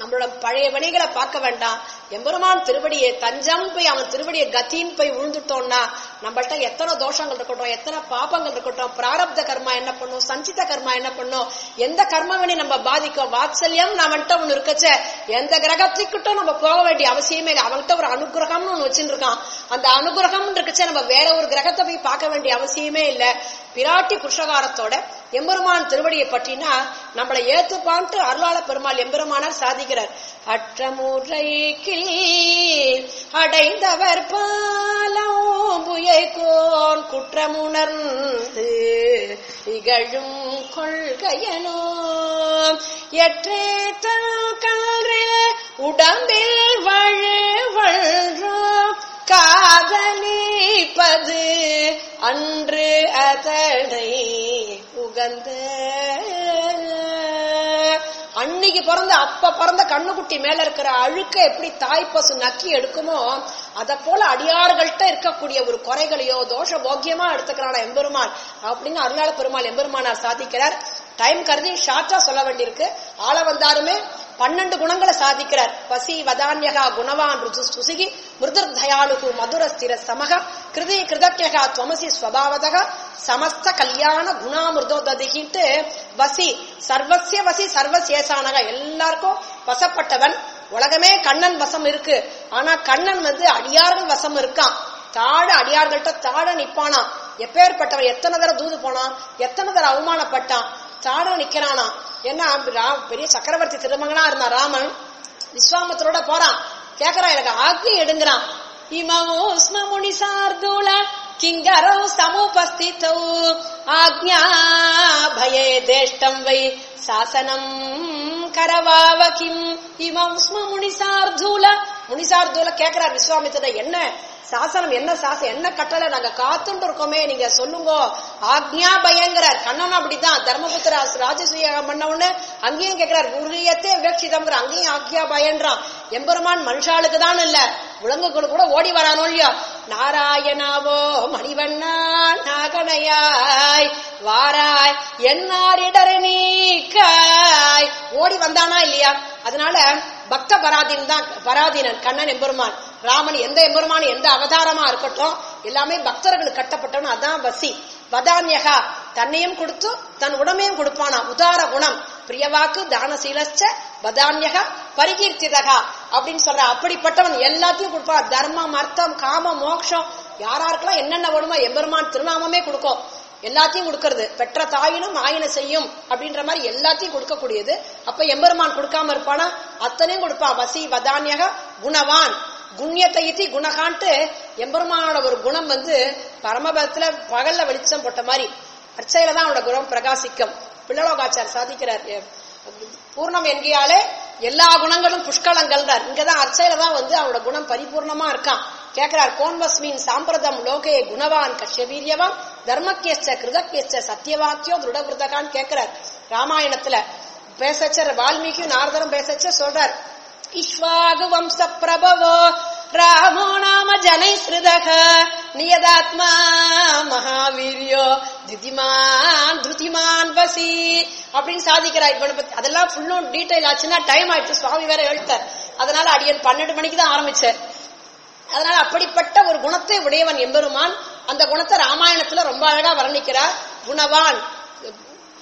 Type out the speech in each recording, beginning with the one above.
நம்மளோட பழைய வினைகளை பார்க்க வேண்டாம். எம்பெருமான் திருவடியை தஞ்சம் போய் அவன் திருவடியை கத்தின்னு போய் உழுந்துட்டோம்னா நம்மள்ட்ட எத்தனை தோஷங்கள் இருக்கட்டும் எத்தனை பாபங்கள் இருக்கட்டும் பிராரப்த கர்மா என்ன பண்ணும் சஞ்சித கர்மா என்ன பண்ணும் எந்த கர்ம நம்ம பாதிக்கும் வாத்சல்யம் நம்மள்ட்ட ஒண்ணு இருக்கச்ச எந்த கிரகத்துக்கிட்டும் நம்ம போக வேண்டிய அவசியமே இல்லை. அவன்கிட்ட ஒரு அனுகிரகம்னு ஒண்ணு வச்சுட்டு இருக்கான் அந்த அனுகிரகம் இருக்கச்ச நம்ம வேற ஒரு கிரகத்தை போய் பார்க்க வேண்டிய அவசியமே இல்லை. பிராட்டி புருஷகாரத்தோட எம்பெருமான் திருவடியை பற்றினா நம்மளை ஏத்துப்பான்ட்டு அருளாள பெருமாள் எம்பெருமானார் சாதிக்கிறார். அற்றமுறைக்கு அடைந்தவர் பாலம் கோன் குற்றமுணர்ந்து இகழும் கொள்கையனோ எற்றேற்றல் கல்றில் உடம்பில் வழு காதலிப்பது அன்று அதனை பிறந்த அன்னைக்கு பிறந்த அப்ப பிறந்த கண்ணுக்குட்டி மேல இருக்கிற அழுக்க எப்படி தாய்ப்பசு நக்கி எடுக்குமோ அத போல அடியார்கள்ட்ட இருக்கக்கூடிய ஒரு குறைகளையோ தோஷ போக்கியமா எடுத்துக்கிறான எம்பெருமான் அப்படின்னு அருளாள பெருமாள் எம்பெருமானார் சாதிக்கிறார். டைம் கருதி ஷார்ட்டா சொல்ல வேண்டியிருக்கு. ஆள வந்தாருமே பன்னெண்டு குணங்களை சாதிக்கிறார். பசி வதான்யகா குணவான் ருஜு சுசுகி மிருதுர் தயாலுகு மதுர ஸ்திர சமக கிருதி கிருதஜகா துவமசி ஸ்வபாவதக சமஸ்த கல்யாண குணாமிருதோததிகிட்டு வசி சர்வசிய வசி சர்வசேசானக எல்லாருக்கும் வசப்பட்டவன். உலகமே கண்ணன் வசம் இருக்கு. ஆனா கண்ணன் வந்து அடியார்கள் வசம் இருக்கான் தாழ அடியார்கள்ட்ட தாழ நிப்பானா? எப்பேற்பட்டவன் எத்தனை தடவை தூது போனான்? எத்தனை தடவை அவமானப்பட்டான்? தாழ நிக்கிறானா? என்ன பெரிய சக்கரவர்த்தி திருமகனா இருந்தான் ராமன்? விஸ்வாமத்தரோட போறான். கேக்குறான் எனக்கு ஆக்னி எடுங்கிறான் இமமோ ஸ்ம முனி சார்தூல கிங்கரோ சமுபஸ்திதௌ. ஆக்ஞா பயே தேஷ்டம் வை. சாசனம் கரவாவ கிம் இமம் ஸ்ம முனிசார்தூல முனிசார்தூல கேக்குறார் விஸ்வாமித்திர என்ன? சாசனம் என்ன சாசனம் என்ன கட்டளை? நாங்க காத்துட்டு இருக்கோமே நீங்க சொல்லுங்க. ஆக்ஞா பயங்கிறார் கண்ணன் அப்படிதான் தர்மபுத்திர ராஜசூயம் பண்ண உடனே அங்கேயும் கேக்குறார் உரியத்தே விவக்ஷிதம்ங்கிற அங்கேயும் ஆக்ஞா பயன்றான். எம்பெருமான் மனுஷாளுக்கு தான் இல்ல. விலங்குகள் கூட ஓடி வரானோ இல்லையோ. நாராயணாவோ மணிவண்ணா நாகனையாய் வாராய் என்னாரிடரை நீக்காய் ஓடி வந்தானா இல்லையா? அதனால பக்த பராதீன் தான் பராதீனன் கண்ணன் எம்பெருமான். ராமன் எந்த எம்பெருமான் எந்த அவதாரமா இருக்கட்டும் எல்லாமே பக்தர்களுக்கு கட்டப்பட்டவன் அதான் வசி. வதான்யகா தன்னையும் கொடுத்து தன் உடமையும் கொடுப்பானா? உதார குணம். பிரியவாக்கு தானசீலச்ச வதான்யகா பரிகீர்த்திதகா. அப்படின்னு சொல்ற அப்படிப்பட்டவன் எல்லாத்தையும் கொடுப்பான். தர்மம் அர்த்தம் காம மோட்சம் யாராருக்கெல்லாம் என்னென்ன வேணுமோ எம்பெருமான் திருநாமமே கொடுக்கும். எல்லாத்தையும் கொடுக்கறது. பெற்ற தாயினும் ஆயின செய்யும் அப்படின்ற மாதிரி எல்லாத்தையும் கொடுக்கக்கூடியது. அப்ப எம்பெருமான் கொடுக்காம இருப்பானா? அத்தனையும் கொடுப்பான் வசி வதான்யக குணவான். குண்யத்தை குணகான்ட்டு எம்பெருமானோட ஒரு குணம் வந்து பரமபதத்துல பகல்ல வெளிச்சம் போட்ட மாதிரி. அர்ச்சையில தான் அவனோட குணம் பிரகாசிக்கும். பிள்ளலோகாச்சார் சாதிக்கிறார். பூர்ணம் என்கையாலே எல்லா குணங்களும் புஷ்கலங்கள்ன்றார் இங்கதான் அர்ச்சையில தான் வந்து அவனோட குணம் பரிபூர்ணமா இருக்கான். கேட்கிறார் கோன்வஸ்மின் சாம்பிரதம் லோகே குணவான் கஷ்யவீரியவான் தர்மக்கேச்ச கிருதக்கேச்ச சத்தியவாக்கியோ திருடகிருதகான்னு கேட்கிறார் ராமாயணத்துல பேசச்சர் வால்மீகி நாரதரும் பேசச்ச சொல்றார் இஷ்வாகு வம்ச பிரபவோ ராமோ நாம ஜனை ஸ்ருதக நியதாத்மா மகாவீரியோ திதிமான் திருதிமான் வசி அப்படின்னு சாதிக்கிறார் இவனை பத்தி. அதெல்லாம் ஃபுல்லும் டீட்டெயில் ஆச்சுன்னா டைம் ஆயிடுச்சு. சுவாமி வேற எழுத்தார். அதனால அடியன் பன்னெண்டு மணிக்கு தான் ஆரம்பிச்சேன் அதனால அப்படிப்பட்ட ஒரு குணத்தை உடையவன் எம்பெருமான். அந்த குணத்தை ராமாயணத்துல ரொம்ப அழகா வர்ணிக்கிறார். குணவான்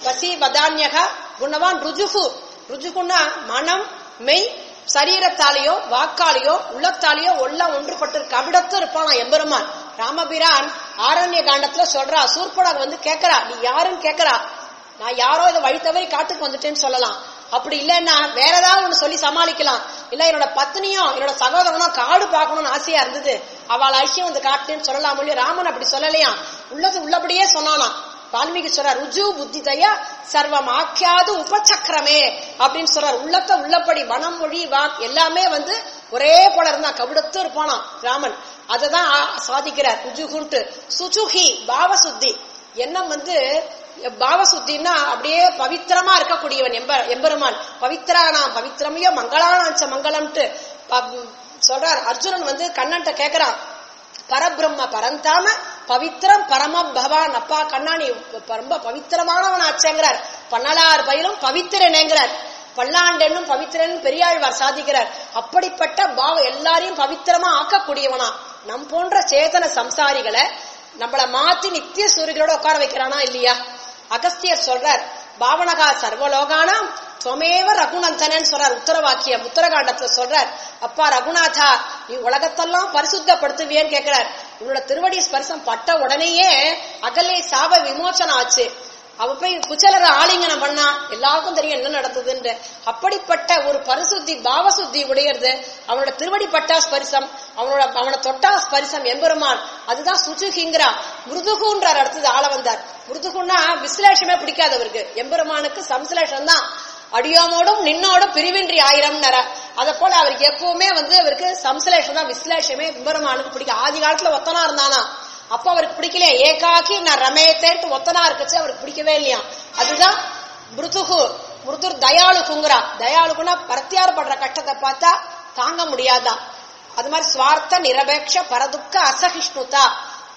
வசி வதான்யகா குணவான் ருஜுகு ருஜுகுன்னா மனம் மெய் சரீரத்தாலேயோ வாக்காலேயோ உள்ளத்தாலேயோ எல்லாம் ஒன்றுபட்டு கவிடத்து இருப்பானா எம்பெருமான். ராமபிரான் ஆரண்ய காண்டத்துல சொல்றா சூர்படாக வந்து கேக்குறா நீ யாருன்னு கேக்குறா நான் யாரோ இதை வழி தவறி காட்டுக்கு வந்துட்டேன்னு சொல்லலாம். அப்படி இல்லைன்னா வேற ஏதாவது ஒண்ணு சொல்லி சமாளிக்கலாம். இல்ல என்னோட பத்னியும் என்னோட சகோதரனும் காடு பார்க்கணும்னு ஆசையா இருந்தது. அவள் ஐசியம் வந்து காட்டுன்னு சொல்லலாம் மொழி ராமன் அப்படி சொல்லலையா? உள்ளது உள்ளபடியே சொன்னானா வால்மீகி சொல்றார் ருஜு புத்தி தயா சர்வம் ஆக்கியாது உபசக்கரமே அப்படின்னு சொல்றார். உள்ளத்த உள்ளபடி மனம் மொழி வாக் எல்லாமே வந்து ஒரே போல இருந்தா கவிடத்து இருப்பானா ராமன். அததான் ஆ- சாதிக்கிறார். ருஜுகுன்ட்டு. சுஜுகி பாவசுத்தி. எண்ணம் வந்து பாவசுத்தின்னா அப்படியே பவித்திரமா இருக்கக்கூடியவன் எம்ப எம்பெருமான். பவித்ரானாம் பவித்திரமையோ மங்களானாச்ச மங்களம்ட்டு. சொல்றார். அர்ஜுனன் வந்து கண்ணன்ட்ட கேக்குறான். பரபிரம்ம பரந்தாம பவித்திரம் பரம பவான் அப்பா கண்ணாணி ரொம்ப பவித்திரமானவன் ஆச்சேங்கிறார் பன்னலார் பயிலும் பவித்திரனேங்கிறார். பல்லாண்டென்னும் பவித்திரன் பெரியாழ்வார் சாதிக்கிறார். அப்படிப்பட்ட பாவ எல்லாரையும் பவித்திரமா ஆக்கக்கூடியவனா. நம் போன்ற சேதன சம்சாரிகளை நம்மள மாத்தி நித்திய சூரியர்களோட உட்கார வைக்கிறானா இல்லையா? அகஸ்தியர் சொல்றார் பாவனகா சர்வலோகானாம் துவமேவ ரகுநந்தனன் சொல்றார் உத்தரவாக்கியம் உத்தரகாண்டத்துல சொல்றார் அப்பா ரகுநாதா நீ உலகத்தெல்லாம் பரிசுத்தப்படுத்துவியன்னு கேட்கிறார். உன்னோட திருவடி ஸ்பர்சம் பட்ட உடனேயே அகலே சாப விமோச்சனம் ஆச்சு. அவ போய் குச்சலர ஆலிங்கனம் பண்ணா எல்லாருக்கும் தெரியும் என்ன நடந்ததுன்ற அப்படிப்பட்ட ஒரு பரிசுத்தி பாவசுத்தி உடையது. அவனோட திருவடி பட்டா ஸ்பரிசம் அவனோட அவனை தொட்டா ஸ்பரிசம் எம்பெருமான். அதுதான் சுச்சுகிங்கிறா மிருதுகுன்றார் அடுத்தது ஆள வந்தார். மிருதுகுன்னா விசிலேஷமே பிடிக்காது அவருக்கு. எம்பெருமானுக்கு சம்ஸ்லேஷம் தான் அடியோமோடும் நின்னோடும் பிரிவின்றி ஆயிரம் அத போல அவருக்கு எப்பவுமே வந்து அவருக்கு சம்ஸ்லேஷம் தான் விஸ்லேஷமே எம்பெருமானுக்கு பிடிக்கும். ஆதி காலத்துல ஒத்தனா இருந்தானா? அப்ப அவருக்கு பிடிக்கல ஏகாக்கி நான் ரமையை தேர்த்து ஒத்தனா இருக்கச்சு அவருக்கு பிடிக்கவே இல்லையா? அதுதான் மிருதுகு மிருதுர் தயாளுக்குங்கிறா தயாளுக்குன்னா பரத்தியாறுபடுற கஷ்டத்தை பார்த்தா தாங்க முடியாதான் அது மாதிரி சுவார்த்த நிரபேட்ச பரதுக்க அசகிஷ்ணுதா.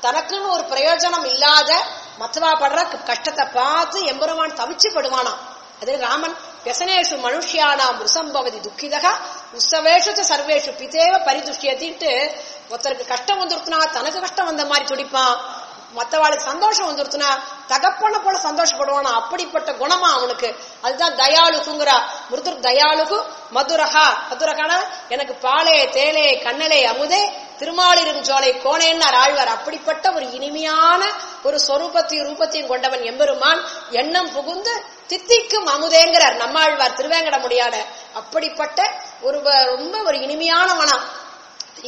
தனக்குன்னு ஒரு பிரயோஜனம் இல்லாத மத்தவா படுற கஷ்டத்தை பார்த்து எம்பெருமான் தவிச்சு படுவானாம். அதே ராமன் வியசனேஷு மனுஷியானாம் ரிசம்பவதி துக்கிதக உற்சவேஷு சர்வேஷு பிதேவ பரிதுஷ்யத்தின்ட்டு ஒருத்தருக்கு கஷ்டம் வந்துருத்துனா தனக்கு கஷ்டம் வந்த மாதிரி துடிப்பான் மற்றவாளுக்கு சந்தோஷம் வந்துருத்துனா தகப்பன போல சந்தோஷப்படுவானா? அப்படிப்பட்ட குணமா அவனுக்கு. அதுதான் தயாளுக்குங்கிறா. மிருதுர் தயாளுகு மதுரகா மதுரகானா எனக்கு பாலே தேலே கண்ணலே அமுதே திருமாலிரும் ஜோலை கோணேன்னார் ஆழ்வார். அப்படிப்பட்ட ஒரு இனிமையான ஒரு சொரூபத்தையும் ரூபத்தையும் கொண்டவன் எம்பெருமான். எண்ணம் புகுந்து தித்திக்கும் அமுதேங்கிறார் நம்மாழ்வார் திருவேங்கட முடியாத அப்படிப்பட்ட ஒரு ரொம்ப ஒரு இனிமையானவனா.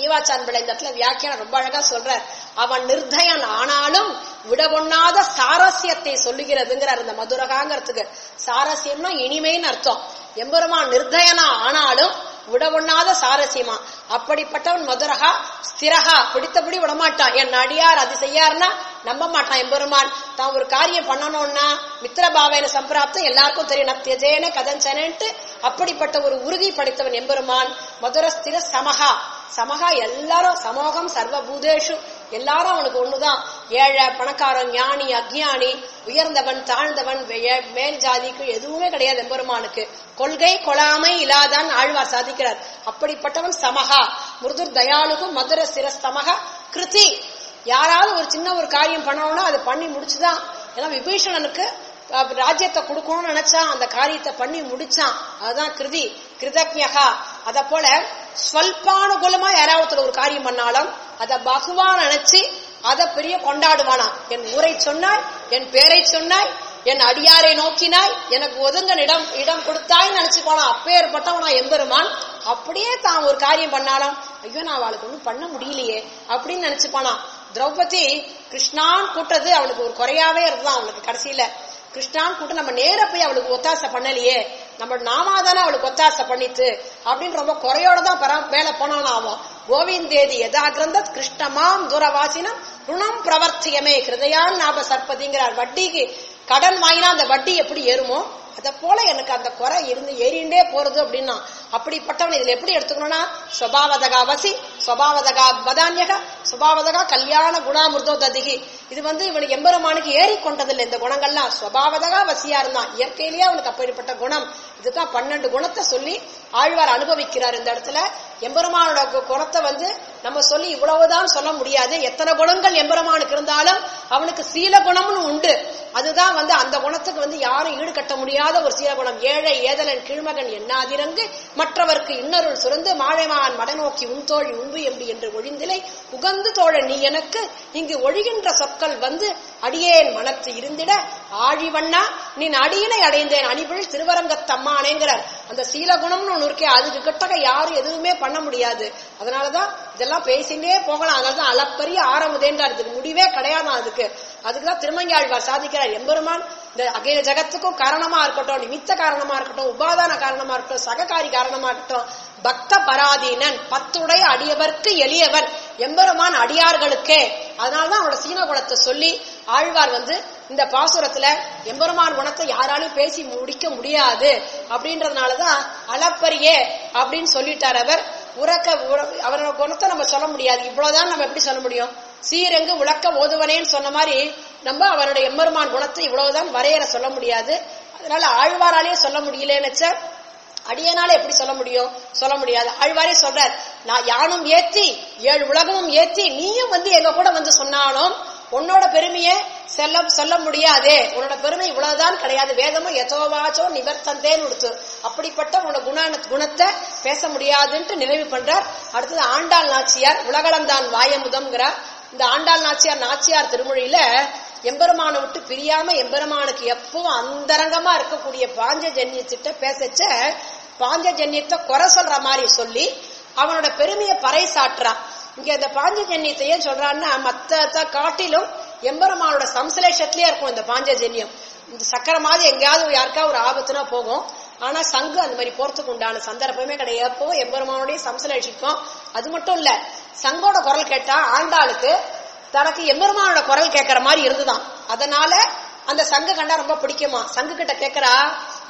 ஈவாச்சான் பிள்ளை இந்த இடத்துல வியாக்கியானம் ரொம்ப அழகா சொல்றார். அவன் நிர்தயன் ஆனாலும் விடபொண்ணாத சாரஸ்யத்தை சொல்லுகிறதுங்கிறார் இந்த மதுரகாங்கிறதுக்கு சாரஸ்யம்னா இனிமைன்னு அர்த்தம். எம்பெருமா நிர்தயனா ஆனாலும் விடவொண்ணாத சாரஸ்யமா. அப்படிப்பட்டவன் மதுரகா ஸ்திரகா பிடித்தபடி விடமாட்டான். என் அடியார் அது செய்யாருன்னா நம்ப மாட்டான் எம்பெருமான். தான் ஒரு காரியம் பண்ணணும்னா மித்திரபாவேன சம்பிராப்தம் எல்லாருக்கும் தெரியும். நத்தியஜேன கதஞ்சனன்ட்டு அப்படிப்பட்ட ஒரு உறுதி படைத்தவன் எம்பெருமான். மதுரஸ்திர சமகா சமகா எல்லாரும் சமோகம் சர்வபூதேஷு எல்லாரும் அவனுக்கு ஒண்ணுதான். ஏழை பணக்காரன் ஞானி அக்ஞானி உயர்ந்தவன் தாழ்ந்தவன் மேல் ஜாதிக்கு எதுவுமே கிடையாது எம்பெருமானுக்கு. கொள்கை கொலாமை இல்லாதான் ஆழ்வார் சாதிக்கிறார். அப்படிப்பட்டவன் சமகா முருதுர் தயாளுக்கும் மதுர சிர சமக கிருதி யாராவது ஒரு சின்ன ஒரு காரியம் பண்ணணும்னா அதை பண்ணி முடிச்சுதான். ஏன்னா விபீஷணனுக்கு ராஜ்யத்தை கொடுக்கணும்னு நினைச்சா அந்த காரியத்தை பண்ணி முடிச்சான். அதுதான் கிருதி கிருதஜகா அத போல ஸ்வல்பானுகூலமா யாராவது ஒரு காரியம் பண்ணாலும் அத பகுவா நினைச்சு அத பெரிய கொண்டாடுவானா என் ஊரை சொன்னாய் என் பேரை சொன்னாய் என் அடியாரை நோக்கினாய் எனக்கு ஒதுங்க இடம் இடம் கொடுத்தாய் நினைச்சுக்கோனா அப்பேற்பட்டவனா எம்பெருமான். அப்படியே தான் ஒரு காரியம் பண்ணாலும் ஐயோ நான் அவளுக்கு ஒன்றும் பண்ண முடியலையே அப்படின்னு நினைச்சுப்பானா திரௌபதி கிருஷ்ணான் கூட்டது அவளுக்கு ஒரு குறையாவே இருந்தான் அவளுக்கு கடைசியில கிருஷ்ணான் கூட்டு நம்ம நேர போய் அவளுக்கு ஒத்தாசை பண்ணலையே. நம்ம நாமா தானே அவளுக்கு ஒத்தாசை பண்ணித்து அப்படின்னு ரொம்ப குறையோட தான் பர மேல போனாலும் ஆகும். கோவிந்தேதி எதா கிரந்த கிருஷ்ணமாம் தூரவாசினம் ருணம் பிரவர்த்தியமே. கிருதயான் நாப சற்பதிங்கிறார் வட்டிக்கு கடன் வாங்கினா அந்த வட்டி எப்படி ஏறுமோ? அத போல எனக்கு அந்த குறை இருந்து ஏறிண்டே போறது அப்படின்னா அப்படிப்பட்டவன் இதுல எப்படி எடுத்துக்கணும்னா ஸ்வபாவதகா வசி ஸ்வபாவதகா வதான்யக சுபாவதகா கல்யாண குணாமிருதோ ததிகி இது வந்து இவனுக்கு எம்பெருமானுக்கு ஏறி கொண்டதில்லை. இந்த குணங்கள்லாம் சுவாவதகா வசியா இருந்தான். இயற்கையிலேயே அவனுக்கு அப்படிப்பட்ட குணம். இதுதான் பன்னெண்டு குணத்தை சொல்லி ஆழ்வார் அனுபவிக்கிறார் இந்த இடத்துல. எம்பெருமானோட குணத்தை வந்து நம்ம சொல்லி இவ்வளவுதான் சொல்ல முடியாது. எத்தனை குணங்கள் எம்பெருமானுக்கு இருந்தாலும் அவனுக்கு சீல குணம்னு உண்டு. அதுதான் வந்து அந்த குணத்துக்கு வந்து யாரும் ஈடுகட்ட முடியாத ஒரு சீல குணம். ஏழை ஏதலன் கீழ்மகன் என்னாதிரங்கு மற்றவர்க்கு இன்னொருள் சுரந்து மாழைமான் மடநோக்கி உன்தோழி உண்பு எம்பி என்று ஒழிந்திலை. உகந்து தோழன் நீ எனக்கு இங்கு ஒழிகின்ற சொற்கள் வந்து அடியேன் மனத்து இருந்திட. ஆழிவண்ணா நீ அடியினை அடைந்தேன். அணிபிள் திருவரங்கத்தம்மானேங்கிறார் அந்த சீலகுணம்னு ஒன்று இருக்கே அதுக்கு கிட்டக யாரும் எதுவுமே பண்ண முடியாது. அதனாலதான் இதெல்லாம் பேசிட்டே போகலாம். அதனாலதான் அளப்பரிய ஆரம்பதேன்றார் இதுக்கு முடிவே கிடையாதான் அதுக்கு. அதுக்குதான் திருமங்காழ்வார் சாதிக்கிறார். எம்பெருமான் இந்த அகில ஜகத்துக்கும் காரணமா இருக்கட்டும் நிமித்த காரணமா இருக்கட்டும் உபாதான காரணமா இருக்கட்டும் சககாரி காரணமா இருக்கட்டும் பக்த பராதீனன் பத்துடைய அடியவர்க்கு எளியவன் எம்பெருமான் அடியார்களுக்கே. அதனாலதான் அவனோட சீன குணத்தை சொல்லி ஆழ்வார் வந்து இந்த பாசுரத்துல எம்பெருமான் குணத்தை யாராலும் பேசி முடிக்க முடியாது அப்படின்றதுனாலதான் அளப்பரியே அப்படின்னு சொல்லிட்டார் அவர். உறக்க அவரோட குணத்தை நம்ம சொல்ல முடியாது. இவ்வளவுதான் நம்ம எப்படி சொல்ல முடியும்? சீரெங்கு உழக்க ஓதுவனேன்னு சொன்ன மாதிரி நம்ம அவருடைய எம்மருமான் குணத்தை இவ்வளவுதான் வரையற சொல்ல முடியாது. அதனால ஆழ்வாராலேயே சொல்ல முடியலன்னு அடியனால எப்படி சொல்ல முடியும்? சொல்ல முடியாது. ஆழ்வாரே சொல்றார் நான் யானும் ஏத்தி ஏழு உலகமும் ஏத்தி நீயும் வந்து எங்க கூட வந்து சொன்னாலும் உன்னோட பெருமையை செல்ல சொல்ல முடியாதே. உன்னோட பெருமை இவ்வளவுதான் கிடையாது. வேதமும் எதோவாச்சோ நிவர்த்தந்தேன்னு கொடுத்து அப்படிப்பட்ட உன்னோட குண குணத்தை பேச முடியாதுன்ட்டு நிறைவு பண்றார். அடுத்தது ஆண்டாள் நாச்சியார் உலகளந்தான் வாயமுதம்ங்கிறார். இந்த ஆண்டாள் நாச்சியார் நாச்சியார் திருமொழியில எம்பெருமானை விட்டு பிரியாம எம்பெருமானுக்கு எப்பவும் அந்தரங்கமா இருக்கக்கூடிய பாஞ்ச ஜன்யத்திட்ட பேசச்ச பாஞ்ச ஜன்யத்தை குறை சொல்ற மாதிரி சொல்லி அவனோட பெருமையை பறை சாட்டுறான் இங்க இந்த பாஞ்சஜன்யத்தை ஏன் சொல்றான்னா மத்த காட்டிலும் எம்பெருமானோட சம்சலேஷத்திலேயே இருக்கும் இந்த பாஞ்சஜன்யம். இந்த சக்கரை மாதிரி எங்கேயாவது யாருக்கா ஒரு ஆபத்துனா போகும். ஆனா சங்கு அந்த மாதிரி போறதுக்கு உண்டான சந்தர்ப்பமே கிடையாது. எப்போ எம்பெருமானோடய சம்சலேஷிக்கும். அது மட்டும் இல்ல சங்கோட குரல் கேட்டா ஆண்டாளுக்கு தனக்கு எம்பெருமானோட குரல் கேட்கற மாதிரி இருந்துதான். அதனால அந்த சங்கு கண்டா ரொம்ப பிடிக்குமா? சங்கு கிட்ட கேக்குறா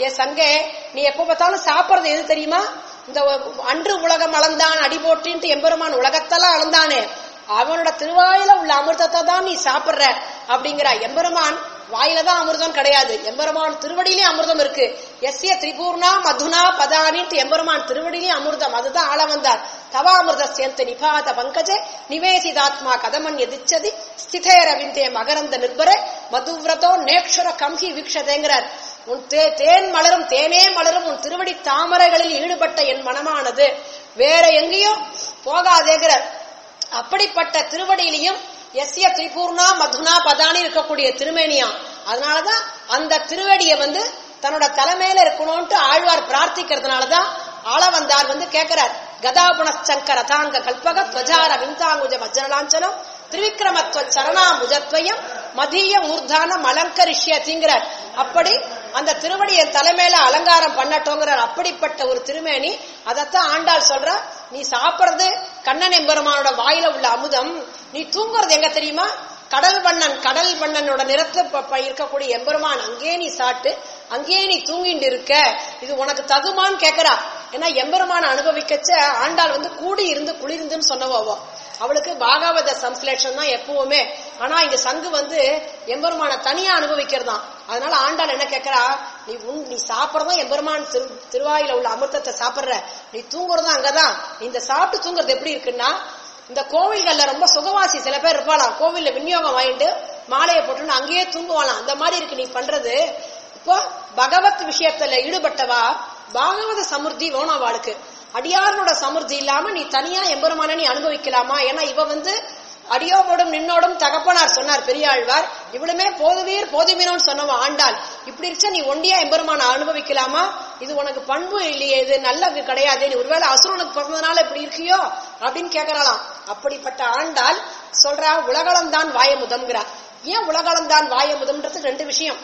ஏ சங்கே நீ எப்ப பார்த்தாலும் சாப்பிடுறது எது தெரியுமா? இந்த அன்று உலகம் அளந்தான் அடி போட்டின்ட்டு எம்பெருமான் உலகத்தெல்லாம் அளந்தானே. அவனோட திருவாயில உள்ள அமிர்தத்தை தான் நீ சாப்பிடுற. அப்படிங்கிற எம்பெருமான். வாயில தான் அமிர்தம் கிடையாது. எம்பெருமான் திருவடியிலே அமிர்தம் இருக்கு. எஸ்ய திரிபூர்ணா மதுனா பதானிட்டு எம்பெருமான் திருவடியிலே அமிர்தம். அதுதான் ஆள வந்தார் தவா அமிர்த சேர்த்து நிபாத பங்கஜ நிவேசிதாத்மா கதமன் எதிச்சதி ஸ்திதேர விந்தே மகரந்த நிர்பர மதுவிரதோ நேக்ஷர கம்ஹி வீக்ஷதேங்கிறார். உன் தேன் மலரும் தேனே மலரும் உன் திருவடி தாமரைகளில் ஈடுபட்ட என் மனமானது. வேற எங்கேயும் போகாதேங்கிறார். அப்படிப்பட்ட திருவடியிலையும் எஸ்ய திரிபூர்ணா மதுனா பதானி இருக்கக்கூடிய திருமேனியா. அதனாலதான் அந்த திருவடிய வந்து தன்னோட தலைமையில இருக்கணும்ட்டு ஆழ்வார் பிரார்த்திக்கிறதுனாலதான் ஆள வந்தார் வந்து கேட்கிறார் கதாபுணச்சங்க ரதாங்க கல்பக துவஜார விந்தாங்குஜ மஜ்ஜலாஞ்சனம் திரிவிக்ரமத்துவ சரணாமுஜத்வயம் மதிய மூர்தானம் அலங்கரிஷ்யத்திங்கிறார் அப்படி அந்த திருவடியை தலைமையில அலங்காரம் பண்ணட்டோங்கிறார் அப்படிப்பட்ட ஒரு திருமேனி. அதத்தான் ஆண்டாள் சொல்ற நீ சாப்பிடுறது கண்ணன் எம்பெருமானோட வாயில உள்ள அமுதம். நீ தூங்குறது எங்க தெரியுமா? கடல் வண்ணன் கடல் வண்ணனோட நிறத்துல இருக்கக்கூடிய எம்பெருமான். அங்கே நீ சாட்டு அங்கே நீ தூங்கிட்டு இருக்க. இது உனக்கு தகுமான்னு கேக்குறா. ஏன்னா எம்பெருமான அனுபவிக்கச்ச ஆண்டாள் வந்து கூடி இருந்து குளிர்ந்துன்னு சொன்னவோவோ அவளுக்கு பாகவத சம்ஸ்லேஷன் தான் எப்பவுமே. ஆனா இங்க சங்கு வந்து எம்பெருமான தனியா அனுபவிக்கிறதாம் அதனால ஆண்டாள் என்ன கேக்குறா? நீ உன் நீ சாப்பிடறதும் எம்பெருமான் திரு திருவாயில உள்ள அமிர்தத்தை சாப்பிடுற. நீ தூங்குறதும் அங்கதான். இந்த சாப்பிட்டு தூங்குறது எப்படி இருக்குன்னா இந்த கோவில்கள்ல ரொம்ப சுகவாசி. சில பேர் இருப்பாளாம். கோவில்ல விநியோகம் வாங்கிட்டு மாலையை போட்டுன்னு அங்கேயே தூங்குவாளாம். அந்த மாதிரி இருக்கு நீ பண்றது. இப்போ பகவத் விஷயத்துல ஈடுபட்டவா? பாகவத சமுர்த்தி வேணும் அவளுக்கு அடியாரோட சமுர்த்தி இல்லாம நீ தனியா எம்பெருமான நீ அனுபவிக்கலாமா? ஏன்னா இவ வந்து அடியோவோடும் நின்னோடும் தகப்பனார் சொன்னார் பெரியாழ்வார். இவளுமே போதுவீர் போதுமீனோன்னு சொன்னவன் ஆண்டாள். இப்படி இருச்சா நீ ஒண்டியா எம்பெருமான அனுபவிக்கலாமா? இது உனக்கு பண்பு இல்லையே இது நல்லது கிடையாது நீ ஒருவேளை அசுரனுக்கு பிறந்ததுனால இப்படி இருக்கியோ? அப்படின்னு கேட்கறாளாம் அப்படிப்பட்ட ஆண்டாள் சொல்றா உலகளந்தான் வாயமுதம்ங்கிறா. ஏன் உலகளந்தான் வாயமுதம்ன்றது? ரெண்டு விஷயம்.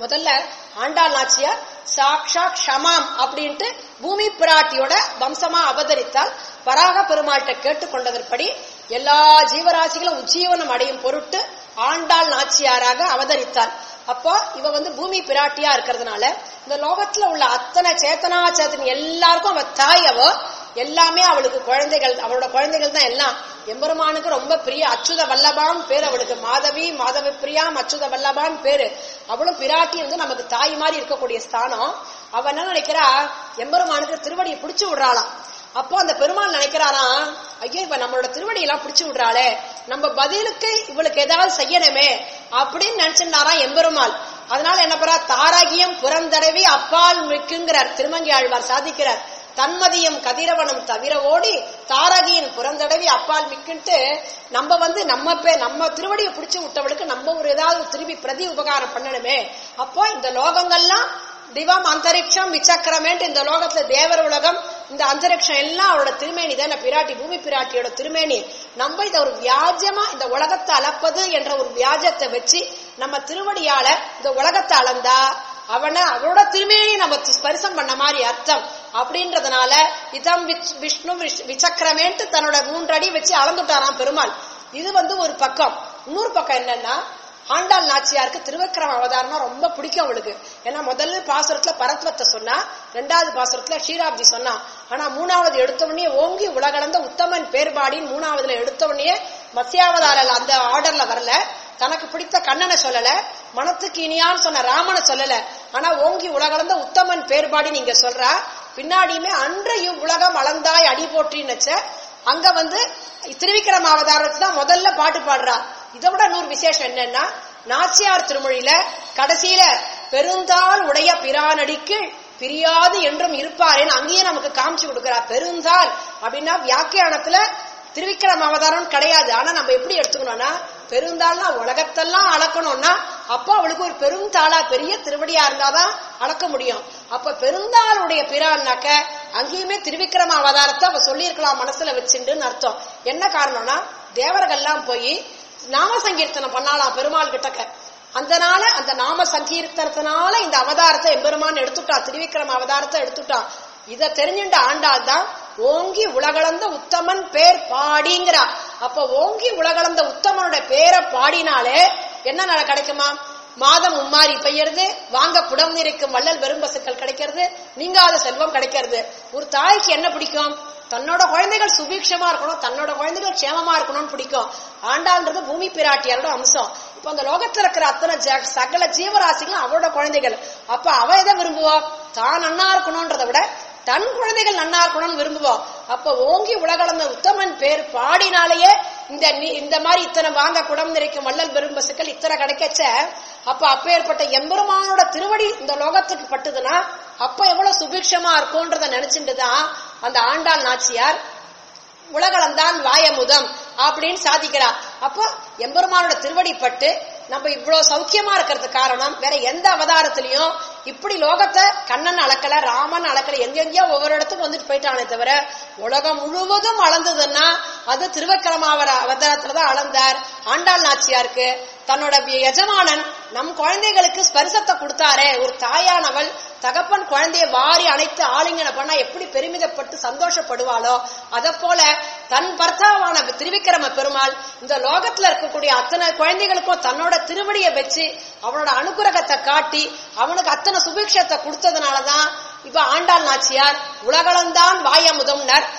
முதல்ல ஆண்டாள் நாச்சியார் சாக்ஷா க்ஷமாம் அப்படின்ட்டு பூமி பிராட்டியோட வம்சமா அவதரித்தால் வராக பெருமாள்கிட்ட கேட்டுக்கொண்டதற்படி எல்லா ஜீவராசிகளும் உஜ்ஜீவனம் அடையும் பொருட்டு ஆண்டாள் நாச்சியாராக அவதரித்தார் அப்போ இவ வந்து பூமி பிராட்டியா இருக்கிறதுனால இந்த லோகத்துல உள்ள அத்தனை சேத்தனா சேத்தன் எல்லாருக்கும் அவ தாய் அவ. எல்லாமே அவளுக்கு குழந்தைகள் அவளோட குழந்தைகள் தான் எல்லாம். எம்பெருமானுக்கு ரொம்ப பிரிய அச்சுத வல்லபான் பேர் அவளுக்கு. மாதவி மாதவி பிரியாம் அச்சுத வல்லபான் பேரு. அவளும் பிராட்டி வந்து நமக்கு தாய் மாதிரி இருக்கக்கூடிய ஸ்தானம். அவ என்ன நினைக்கிறா? எம்பெருமானுக்கு திருவடியை பிடிச்சு விடுறாளாம். அப்போ அந்த பெருமாள் நினைக்கிறாராம் ஐயோ இப்ப நம்மளோட திருவடியெல்லாம் பிடிச்சு விடுறாளே நம்ம பதிலுக்கு இவளுக்கு ஏதாவது செய்யணுமே அப்படின்னு நினைச்சிருந்தாராம் எம்பெருமாள். அதனால என்ன பண்றா தாரகியம் புறந்தடவி அப்பால் மிக்குங்கிறார் திருமங்கி ஆழ்வார் சாதிக்கிறார். தன்மதியம் கதிரவனம் தவிர ஓடி தாரகியின் புறந்தடவி அப்பால் மிக்குன்ட்டு நம்ம வந்து நம்ம பே நம்ம திருவடியை பிடிச்சு விட்டவளுக்கு நம்ம ஒரு ஏதாவது திரும்பி பிரதி உபகாரம் பண்ணணுமே. அப்போ இந்த லோகங்கள்லாம் திவம் அந்தரிக்ஷம் விசக்கரமேன்ட்டு இந்த லோகத்துல தேவர் உலகம் இந்த அந்தரிக்ஷம் எல்லாம் அவரோட திருமேனி தானே. பிராட்டி பூமி பிராட்டியோட திருமேனி. நம்ம இதை ஒரு வியாஜமா இந்த உலகத்தை அளப்பது என்ற ஒரு வியாஜத்தை வச்சு நம்ம திருவடியால இந்த உலகத்தை அளந்தா அவனை அவரோட திருமேனி நம்ம ஸ்பரிசம் பண்ண மாதிரி அர்த்தம். அப்படின்றதுனால இதம் விஷ்ணு விசக்கரமேன்ட்டு தன்னோட மூன்றடி வச்சு அளந்துட்டாராம் பெருமாள். இது வந்து ஒரு பக்கம். இன்னொரு பக்கம் என்னன்னா ஆண்டாள் நாச்சியாருக்கு திருவிக்கிரம அவதாரமா ரொம்ப பிடிக்கும் அவளுக்கு. ஏன்னா முதல்ல பாசுரத்துல பரத்வத்தை சொன்னா ரெண்டாவது பாசுரத்துல ஷீராப்தி சொன்னா. ஆனா மூணாவது எடுத்த உடனே ஓங்கி உலகளந்த உத்தமன் பேர்பாடின்னு மூணாவதுல எடுத்த உடனே அந்த ஆர்டர்ல வரல. தனக்கு பிடித்த கண்ணனை சொல்லல. மனத்துக்கு இனியான்னு சொன்ன ராமனை சொல்லல. ஆனா ஓங்கி உலகளந்த உத்தமன் பேர்பாடி நீங்க சொல்ற. பின்னாடியுமே அன்றைய உலகம் அளந்தாய் அடி போற்றின்னுச்ச அங்க வந்து திருவிக்கிரம அவதாரத்தை தான் முதல்ல பாட்டு பாடுறா. இதை விட நூறு விசேஷம் என்னன்னா நாச்சியார் திருமொழியில கடைசியில பெருந்தாள் உடைய பிரானடிக்கு பிரியாது என்றும் இருப்பாரேன்னு அங்கேயே நமக்கு காமிச்சு கொடுக்கிறா. பெருந்தாள் அப்படின்னா வியாக்கியானத்துல திருவிக்கிரம அவதாரம் கிடையாது. ஆனா நம்ம எப்படி எடுத்துக்கணும்னா பெருந்தாள்னா உலகத்தெல்லாம் அளக்கணும்னா அப்போ அவளுக்கு ஒரு பெருந்தாளா பெரிய திருவடியா இருந்தாதான் அளக்க முடியும். அப்ப பெருந்தாளுடைய பிறான்னாக்க அங்கேயுமே திருவிக்கிரம அவதாரத்தை அவ சொல்லியிருக்கலாம் மனசுல வச்சுட்டுன்னு அர்த்தம். என்ன காரணம்னா தேவர்கள்லாம் போய் நாம சங்கீர்த்தனம் பண்ணாலாம் பெருமாள் கிட்டக்க. அந்தனால அந்த நாம சங்கீர்த்தனத்தினால இந்த அவதாரத்தை எம்பெருமான் எடுத்துட்டா திருவிக்ரம அவதாரத்தை எடுத்துட்டா. இத தெரிஞ்சுண்ட ஆண்டாள் தான் ஓங்கி உலகளந்த உத்தமன் பேர் பாடிங்கிறா. அப்ப ஓங்கி உலகளந்த உத்தமனோட பேரை பாடினாலே என்ன நட கிடைக்குமா? மாதம் உம்மாரி பெய்யறது வாங்க புடம் நிறைக்கும் வள்ளல் வெறும்பசுக்கள் கிடைக்கிறது நீங்காத செல்வம் கிடைக்கிறது. ஒரு தாய்க்கு என்ன பிடிக்கும்? தன்னோட குழந்தைகள் சுபீட்சமா இருக்கணும் தன்னோட குழந்தைகள் க்ஷேமமா இருக்கணும்னு பிடிக்கும். ஆண்டாள்ன்றது பூமி பிராட்டியாரோட அம்சம். இப்ப அந்த லோகத்துல இருக்கிற அத்தனை சகல ஜீவராசிகளும் அவளோட குழந்தைகள். அப்ப அவ எதை விரும்புவா? தான் நன்னா இருக்கணும்ன்றத விட தன் குழந்தைகள் நன்னா இருக்கணும்னு விரும்புவோம் அப்ப ஓங்கி உலகளந்த உத்தமன் பேர் பாடினாலேயே இந்த நீ- இந்த மாதிரி இத்தனை வாங்க குடம் நிறைக்கும் வள்ளல் பெரும்பசுக்கள் இத்தனை கிடைக்கச்ச. அப்ப அப்பேற்பட்ட எம்பெருமானோட திருவடி இந்த லோகத்துக்கு பட்டுதுன்னா அப்ப எவ்வளவு சுபிக்ஷமா இருக்கும்ன்றத நினைச்சுட்டுதான் அந்த ஆண்டாள் நாச்சியார் உலகளந்தான் வாயமுதம் அப்படின்னு சாதிக்கிறார் அப்போ எம்பெருமானோட திருவடி பட்டு நம்ம இவ்வளவு சௌக்கியமா இருக்கிறதுக்கு காரணம் வேற எந்த அவதாரத்திலையும் இப்படி லோகத்தை கண்ணன் அளக்கல ராமன் அளக்கல எங்கெங்கயோ ஒவ்வொரு இடத்துக்கும் வந்துட்டு போயிட்டானே தவிர உலகம் முழுவதும் அளந்ததுன்னா அது திருவக்கிரமாவர அவதாரத்துலதான் அளந்தார் ஆண்டாள் நாச்சியாருக்கு. தன்னோட எஜமானன் நம் குழந்தைகளுக்கு ஸ்பரிசத்தை கொடுத்தாரே ஒரு தாயானவள் தகப்பன் குழந்தைய வாரி அணைத்து ஆலிங்கன பண்ணா எப்படி பெருமிதப்பட்டு சந்தோஷப்படுவாளோ அத போல தன் பர்த்தாவான திருவிக்கிரம பெருமாள் இந்த லோகத்துல இருக்கக்கூடிய அத்தனை குழந்தைகளுக்கும் தன்னோட திருவடியை வச்சு அவனோட அனுகிரகத்தை காட்டி அவனுக்கு அத்தனை சுபிக்ஷத்தை கொடுத்ததுனாலதான் இப்ப ஆண்டாள் நாச்சியார் உலகளந்தான் வாயமுதம்னர்.